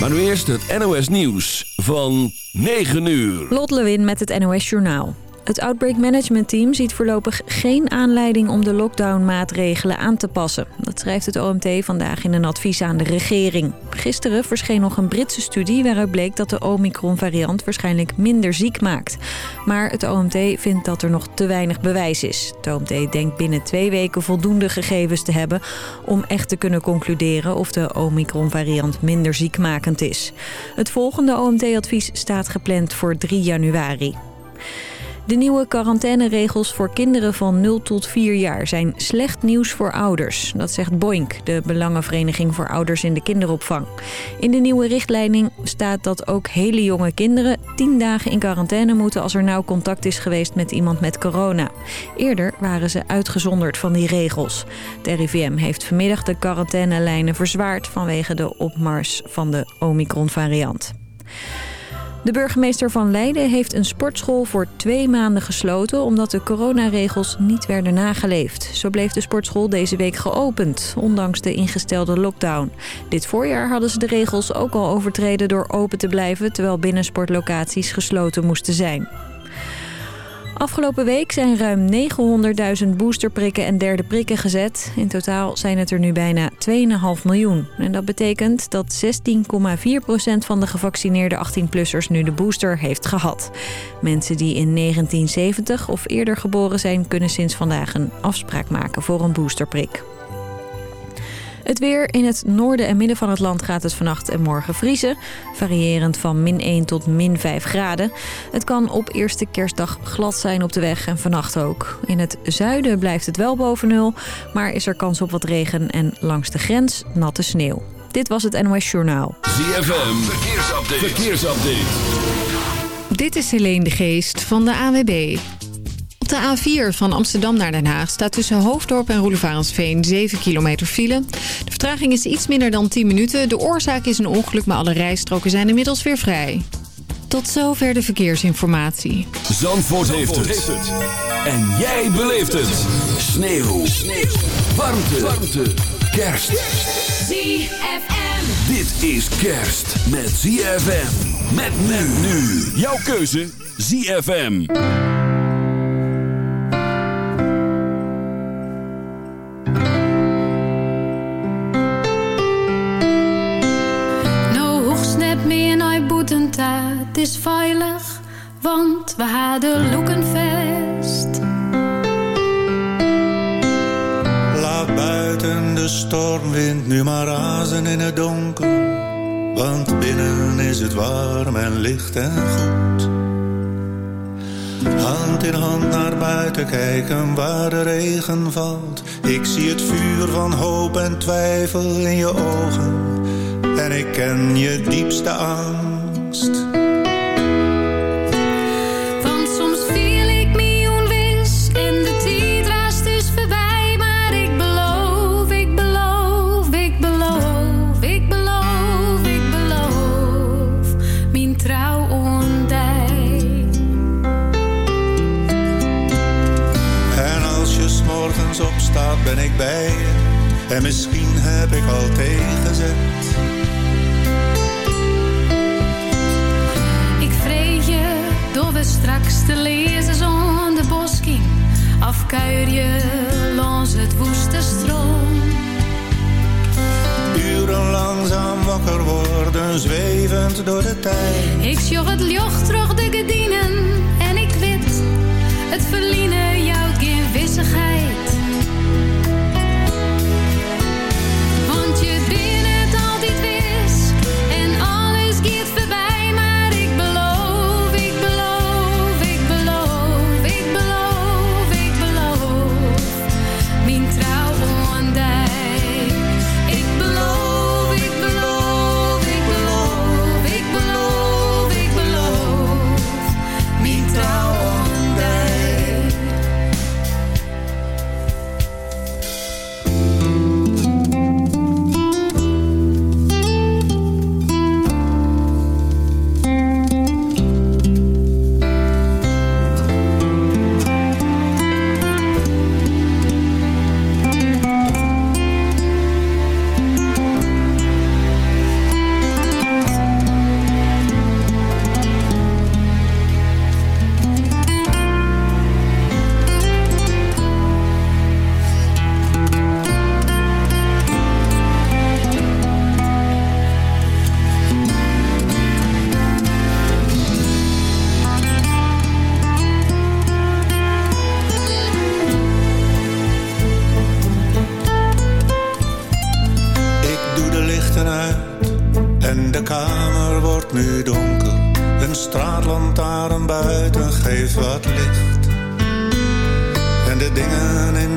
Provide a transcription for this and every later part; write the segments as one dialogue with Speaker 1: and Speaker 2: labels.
Speaker 1: Maar nu eerst het NOS Nieuws van 9 uur.
Speaker 2: Lot Lewin met het NOS Journaal. Het Outbreak Management Team ziet voorlopig geen aanleiding om de lockdownmaatregelen aan te passen. Dat schrijft het OMT vandaag in een advies aan de regering. Gisteren verscheen nog een Britse studie waaruit bleek dat de Omicron-variant waarschijnlijk minder ziek maakt. Maar het OMT vindt dat er nog te weinig bewijs is. Het OMT denkt binnen twee weken voldoende gegevens te hebben om echt te kunnen concluderen of de Omicron-variant minder ziekmakend is. Het volgende OMT-advies staat gepland voor 3 januari. De nieuwe quarantaineregels voor kinderen van 0 tot 4 jaar zijn slecht nieuws voor ouders. Dat zegt Boink, de Belangenvereniging voor Ouders in de Kinderopvang. In de nieuwe richtlijning staat dat ook hele jonge kinderen 10 dagen in quarantaine moeten als er nauw contact is geweest met iemand met corona. Eerder waren ze uitgezonderd van die regels. De RIVM heeft vanmiddag de quarantainelijnen verzwaard vanwege de opmars van de Omicron-variant. De burgemeester van Leiden heeft een sportschool voor twee maanden gesloten... omdat de coronaregels niet werden nageleefd. Zo bleef de sportschool deze week geopend, ondanks de ingestelde lockdown. Dit voorjaar hadden ze de regels ook al overtreden door open te blijven... terwijl binnensportlocaties gesloten moesten zijn. Afgelopen week zijn ruim 900.000 boosterprikken en derde prikken gezet. In totaal zijn het er nu bijna 2,5 miljoen. En dat betekent dat 16,4% van de gevaccineerde 18-plussers nu de booster heeft gehad. Mensen die in 1970 of eerder geboren zijn... kunnen sinds vandaag een afspraak maken voor een boosterprik. Het weer in het noorden en midden van het land gaat het vannacht en morgen vriezen. Variërend van min 1 tot min 5 graden. Het kan op eerste kerstdag glad zijn op de weg en vannacht ook. In het zuiden blijft het wel boven nul. Maar is er kans op wat regen en langs de grens natte sneeuw. Dit was het NOS Journaal.
Speaker 1: ZFM, verkeersupdate. verkeersupdate.
Speaker 3: Dit is Helene de Geest van de AWB. Op de A4 van Amsterdam naar Den Haag staat tussen Hoofddorp en Roelevarensveen 7 kilometer file. De vertraging is iets minder dan 10 minuten. De oorzaak is een ongeluk, maar alle rijstroken zijn inmiddels weer vrij. Tot zover de verkeersinformatie.
Speaker 1: Zandvoort, heeft, het. En jij beleeft het. Sneeuw. Sneeuw. Warmte. Warmte. Kerst.
Speaker 4: ZFM.
Speaker 1: Dit is kerst met ZFM. Met men nu. Jouw keuze ZFM.
Speaker 5: Is veilig, want we hadden Loekenfest.
Speaker 6: Laat buiten de stormwind nu maar razen in het donker. Want binnen is het warm en licht en goed. Hand in hand naar buiten kijken waar de regen valt. Ik zie het vuur van hoop en twijfel in je ogen. En ik ken je diepste angst. Ben ik bij je. En misschien heb ik al tegenzet.
Speaker 5: Ik vrees je door we straks te lezen zonder bosking. Afkuier je langs het woeste stroom.
Speaker 6: Uren langzaam wakker worden, zwevend door de tijd.
Speaker 5: Ik sjog het joch terug de gedienen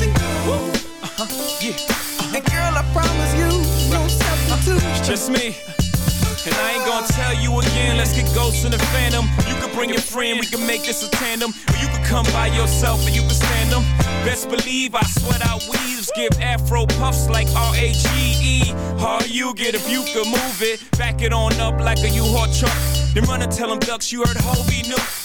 Speaker 7: and go. Uh-huh. Yeah. Uh-huh. And girl, I promise you, no substitute. It's just me. And I ain't gonna tell you again, let's get ghosts in the phantom. You can bring your friend, we can make this a tandem. Or you can come by yourself and you can stand them. Best believe I sweat out weaves, give afro puffs like R-A-G-E. How you get if you could move it, back it on up like a U-Haul truck. Then run and tell them ducks you heard Hobie knew.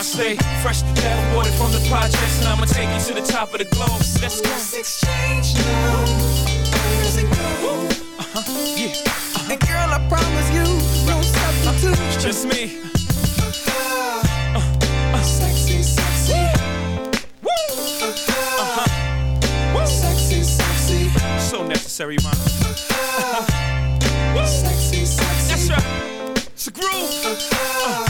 Speaker 7: I stay fresh to death, aborted from the projects, and I'ma take you to the top of the globe. Let's go. exchange now, and go. Uh-huh, yeah. Uh-huh. And girl, I promise you, no substitute. It's just me. Uh, uh, sexy, sexy. Woo! Uh-huh. Woo! Sexy, sexy. So necessary, man. Woo! Sexy, sexy. That's right. It's a groove. Uh, uh,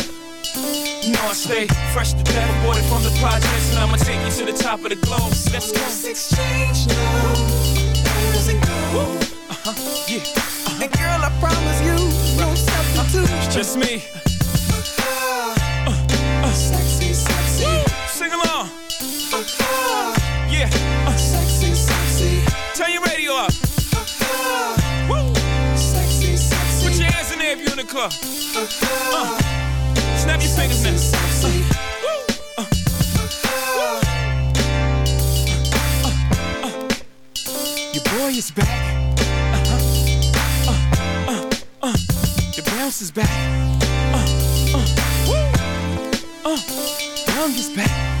Speaker 7: You know I stay fresh to death, aborted from the projects, and I'ma take you to the top of the globe. Let's go. exchange now, and go. Uh-huh, yeah. Uh-huh. And girl, I promise you, no substitute. It's just me. Uh, uh, sexy, sexy. Sing along. Yeah. Uh, sexy, sexy. Turn your radio up. Woo. Sexy, sexy. Put your hands in there if you're in the club. Snap your fingers now. Your boy is back. The bounce is back. Uh, uh. Uh, Young is back.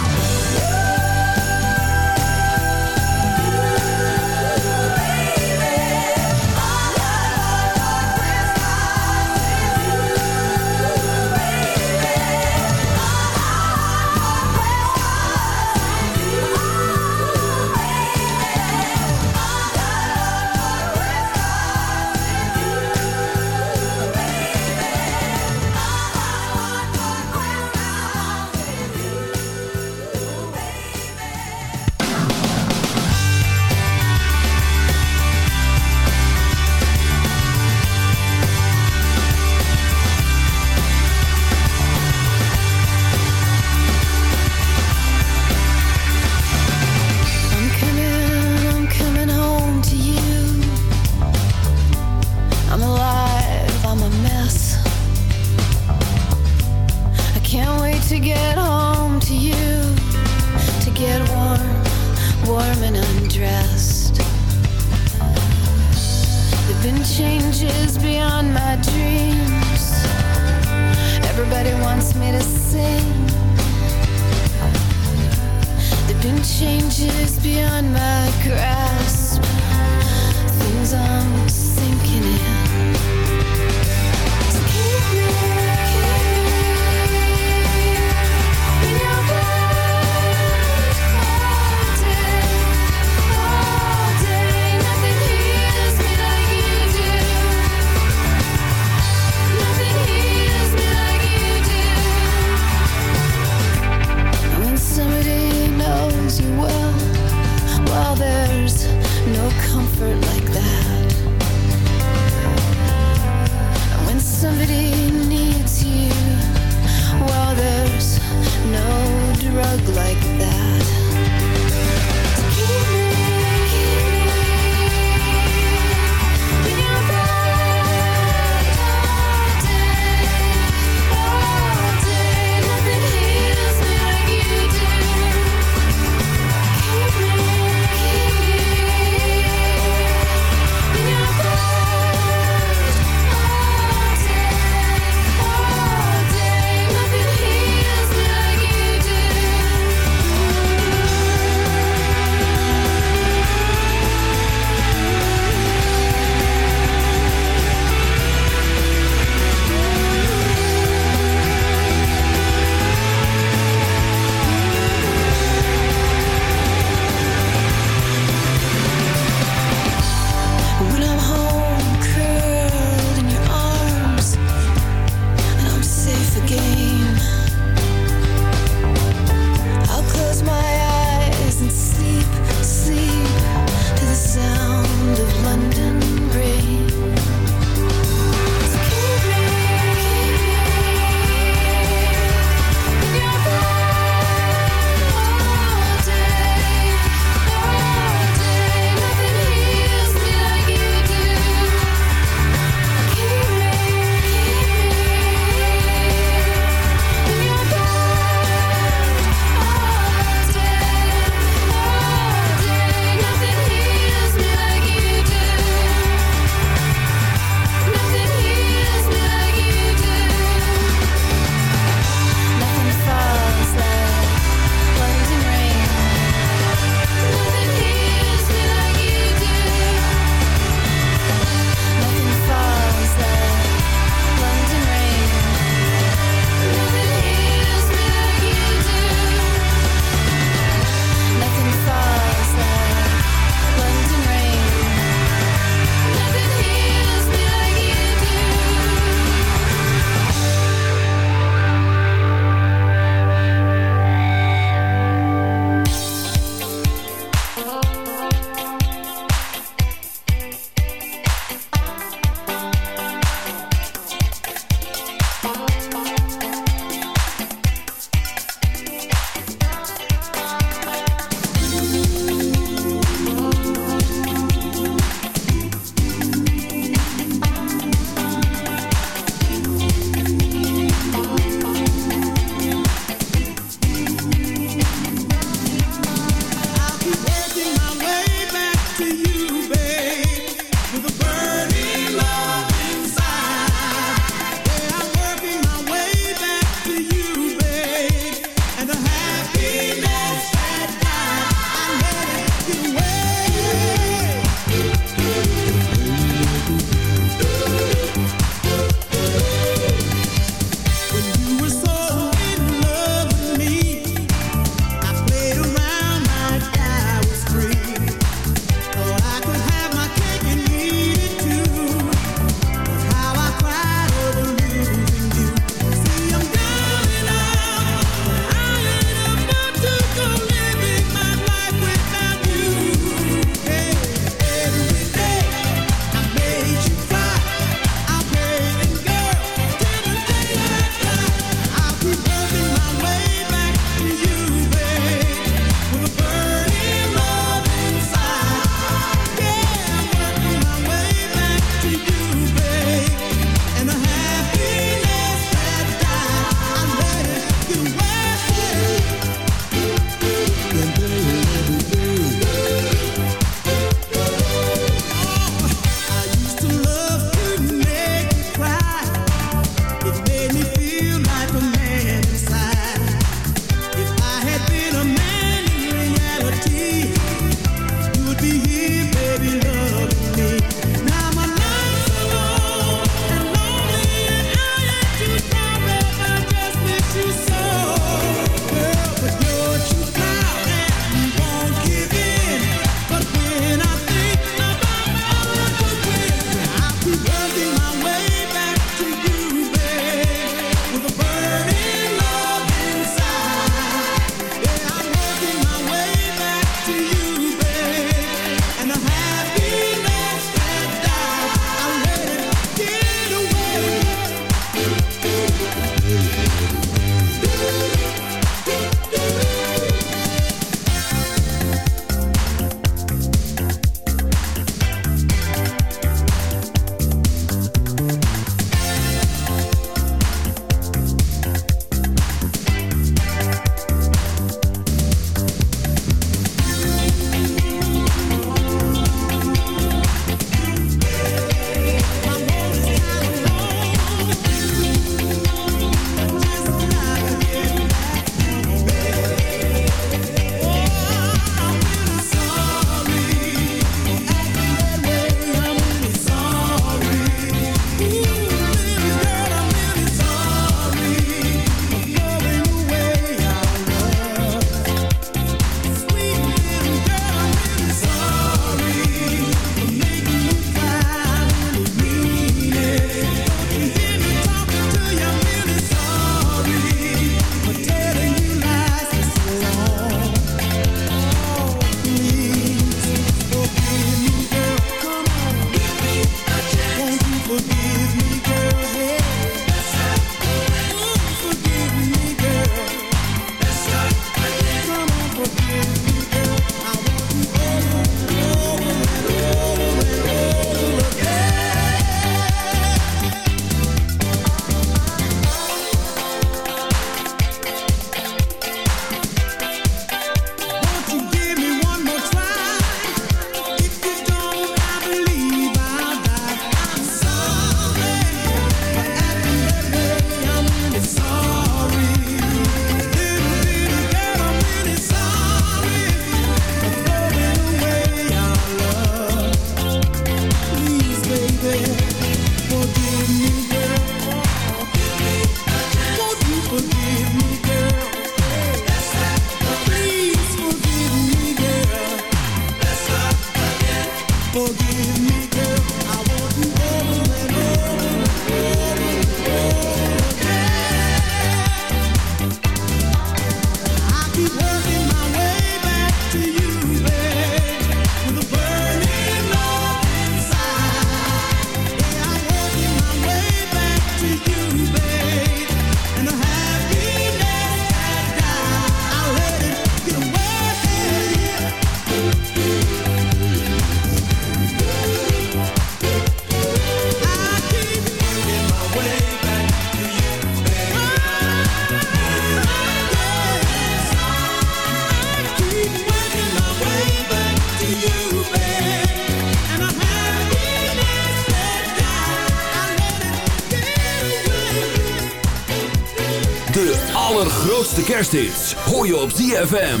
Speaker 1: kerstdienst. Hoor je op ZFM.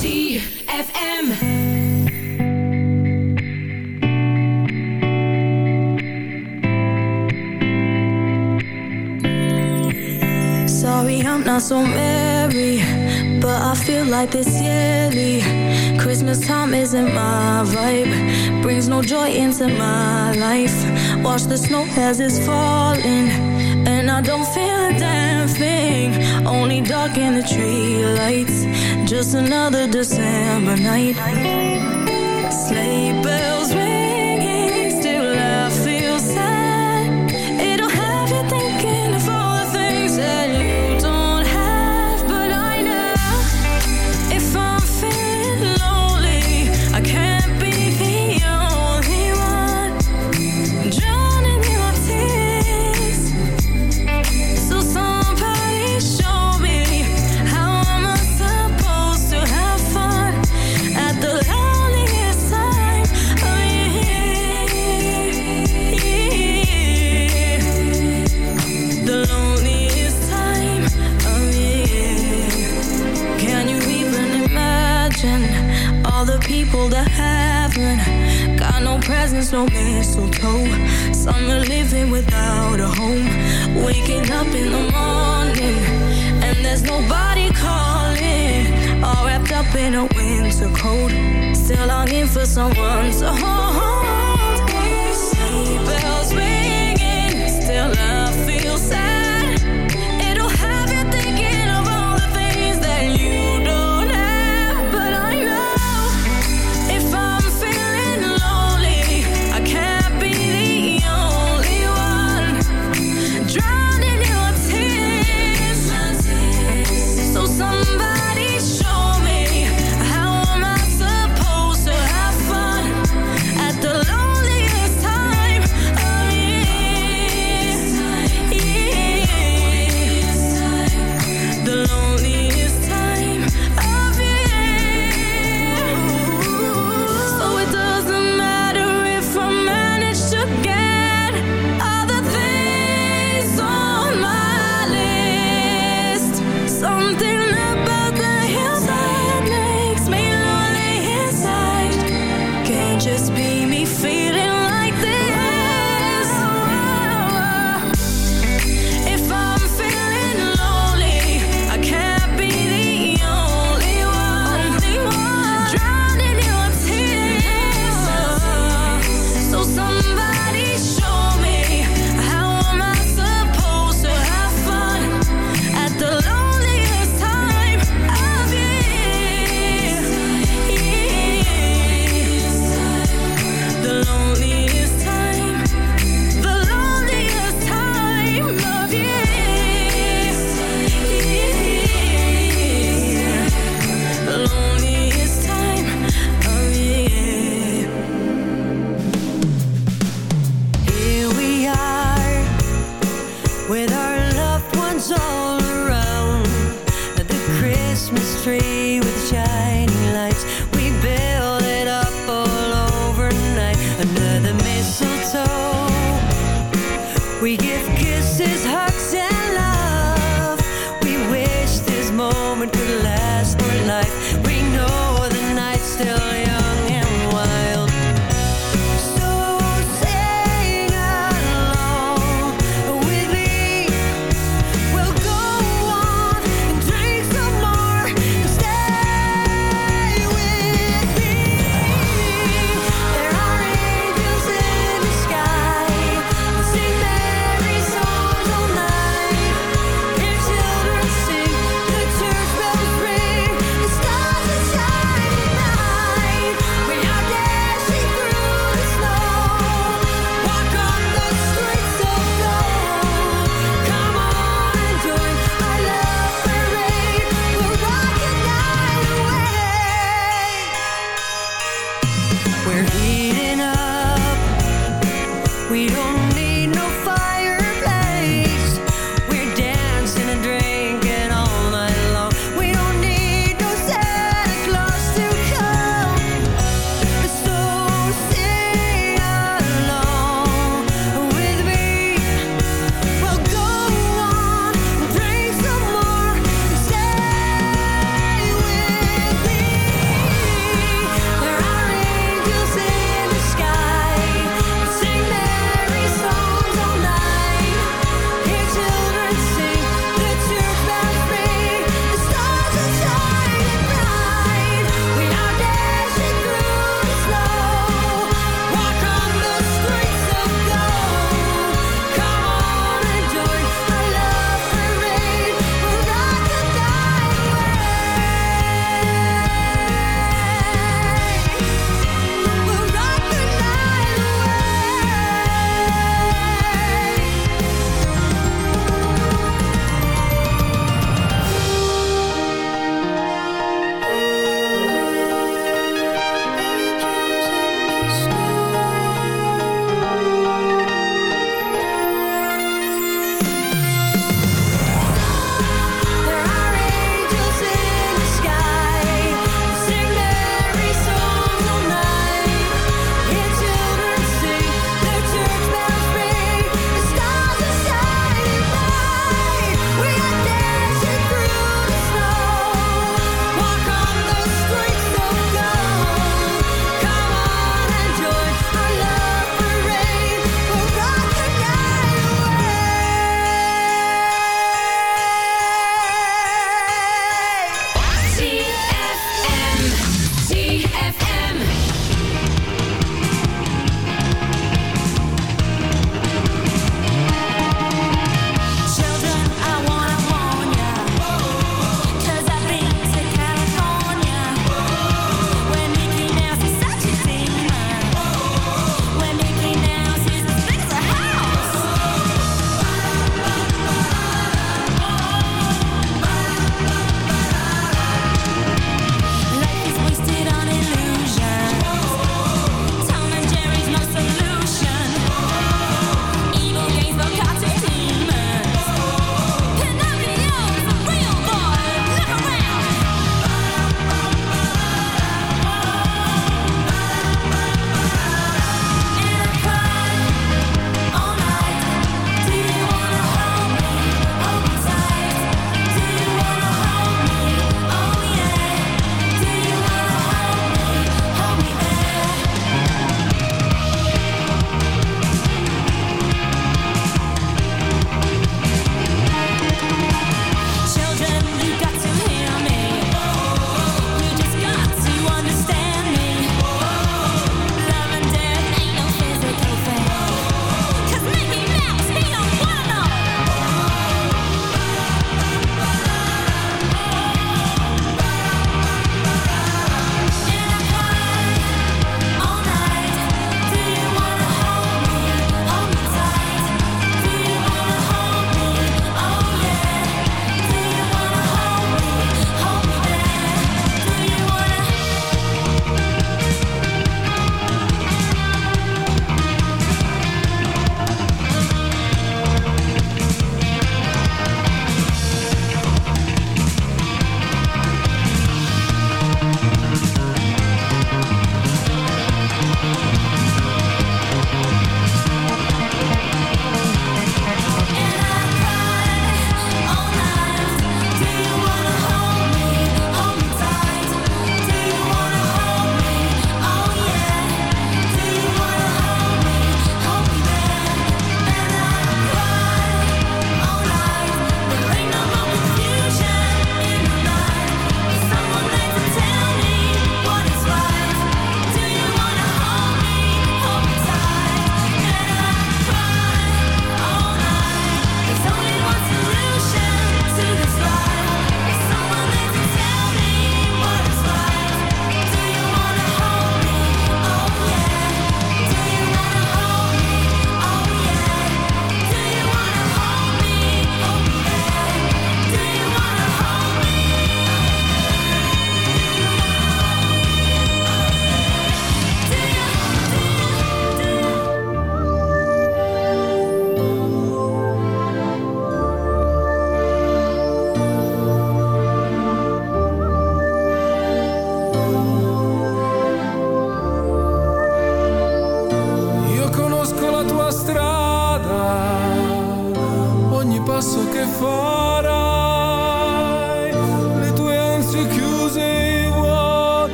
Speaker 8: ZFM.
Speaker 9: Sorry, I'm not so merry. But I feel like this yearly. Christmas time isn't my vibe. Brings no joy into my life. Watch the snow as it's falling. And I don't feel thing Only dark in the tree lights Just another December night. Sleigh bells ring.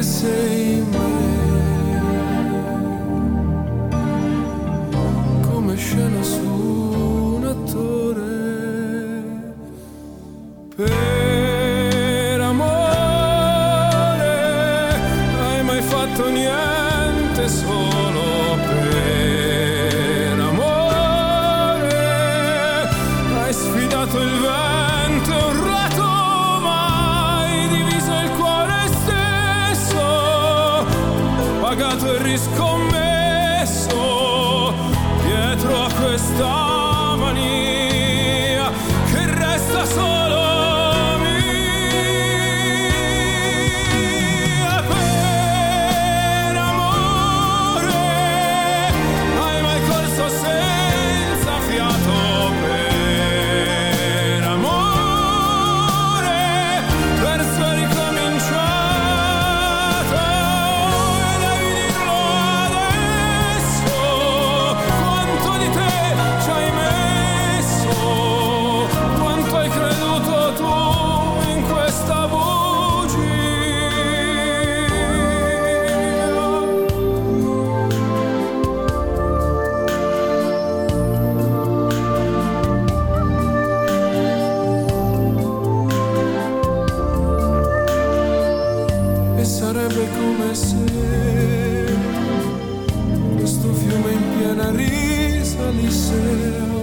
Speaker 9: comecei nome.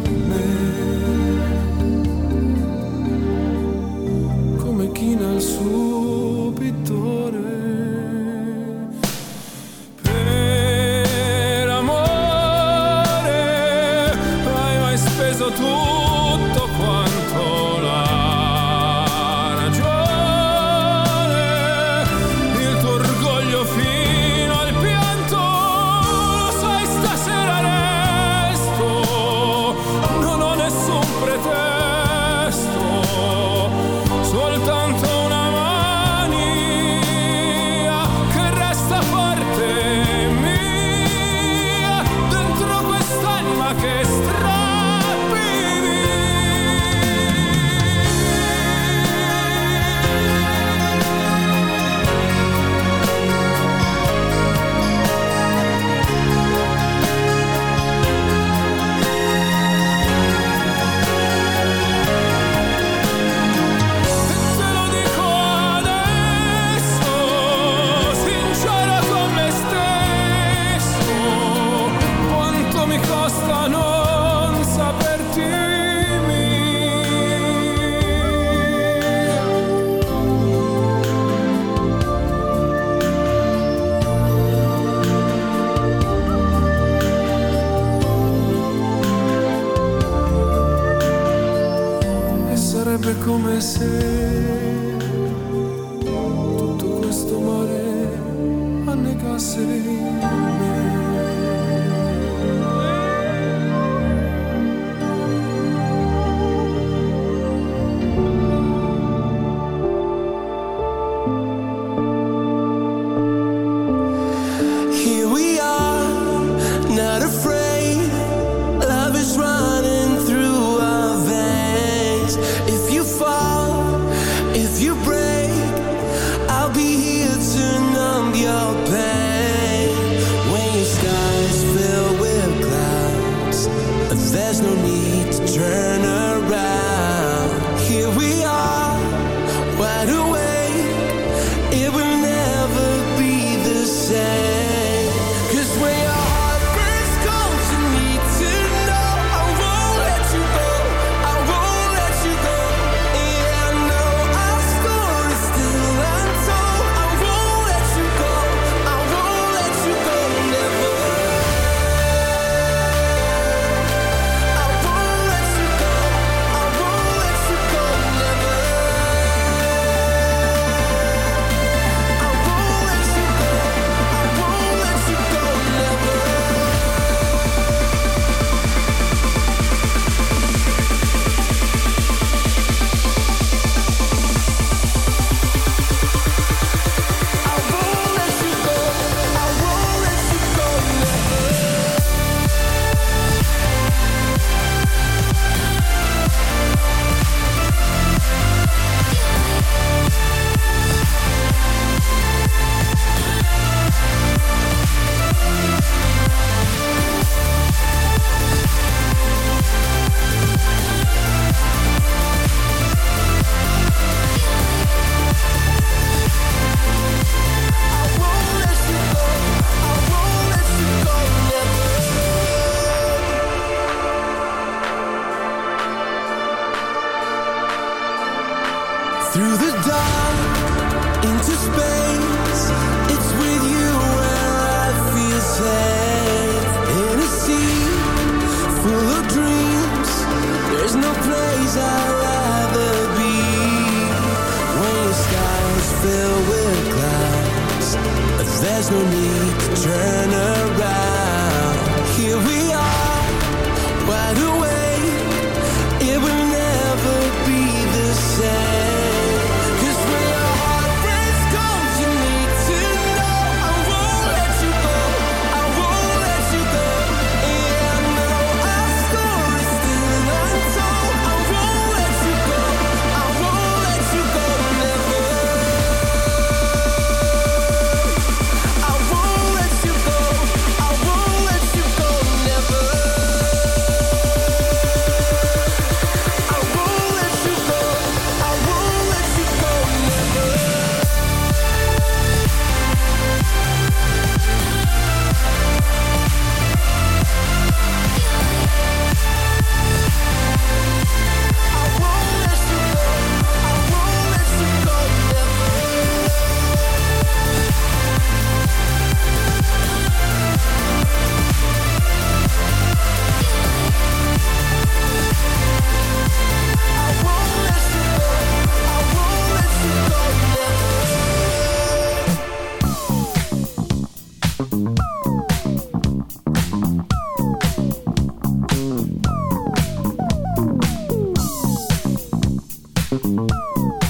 Speaker 9: Música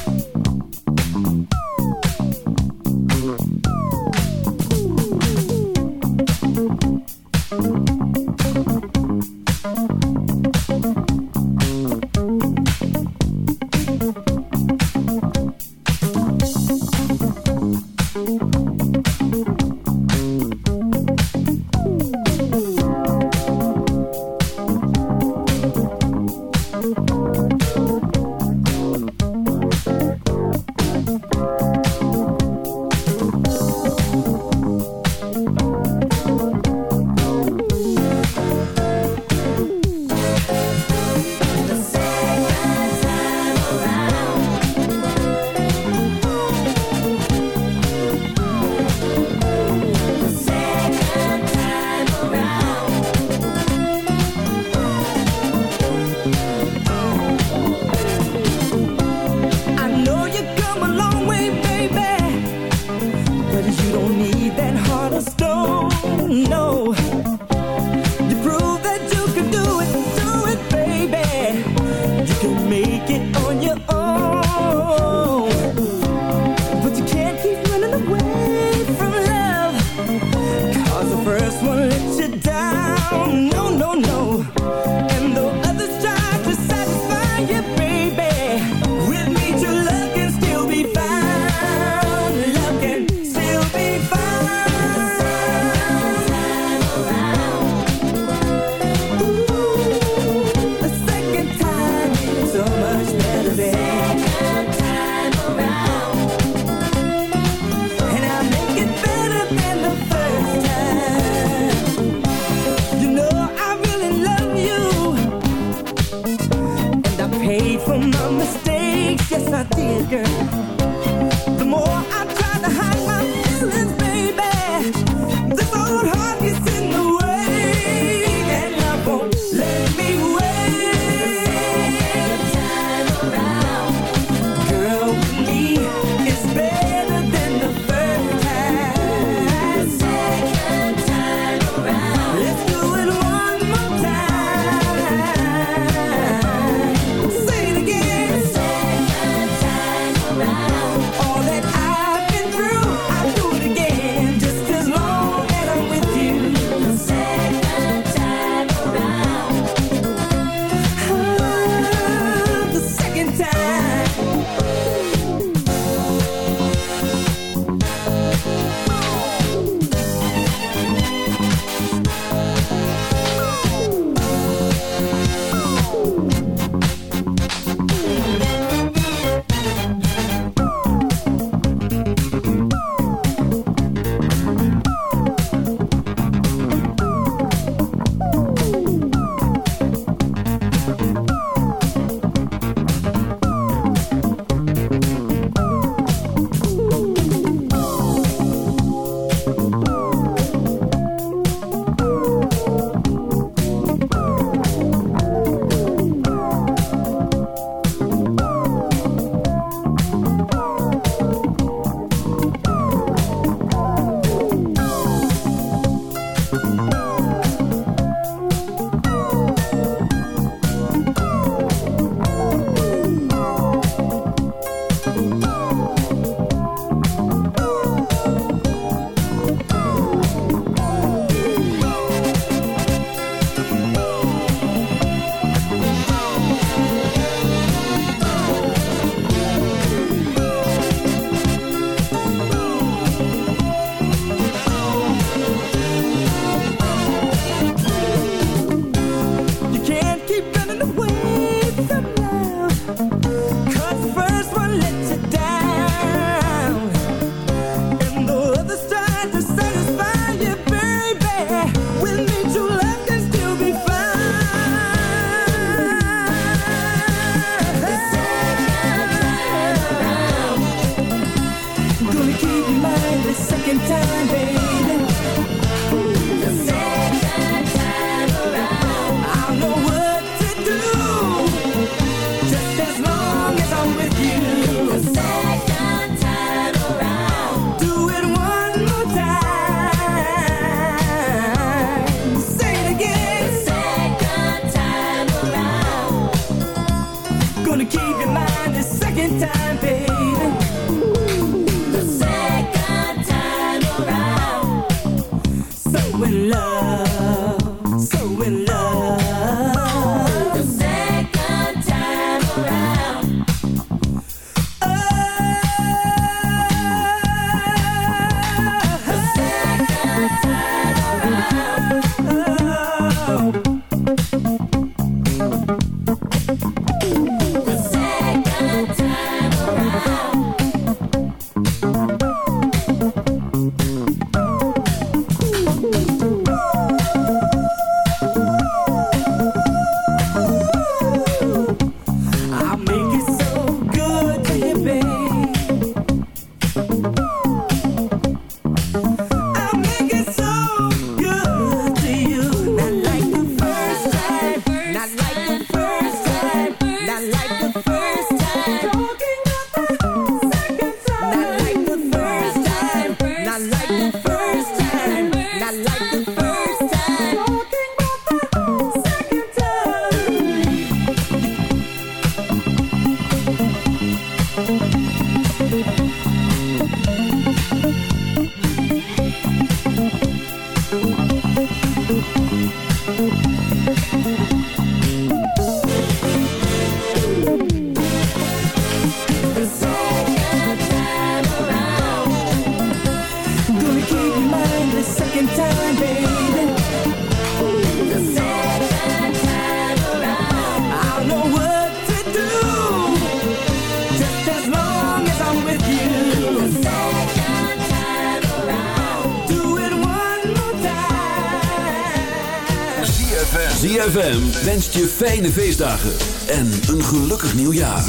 Speaker 9: fijne feestdagen en een gelukkig nieuwjaar.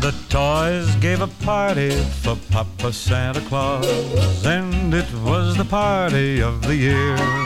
Speaker 10: The toys gave a party for Papa Santa Claus And it was the party of the year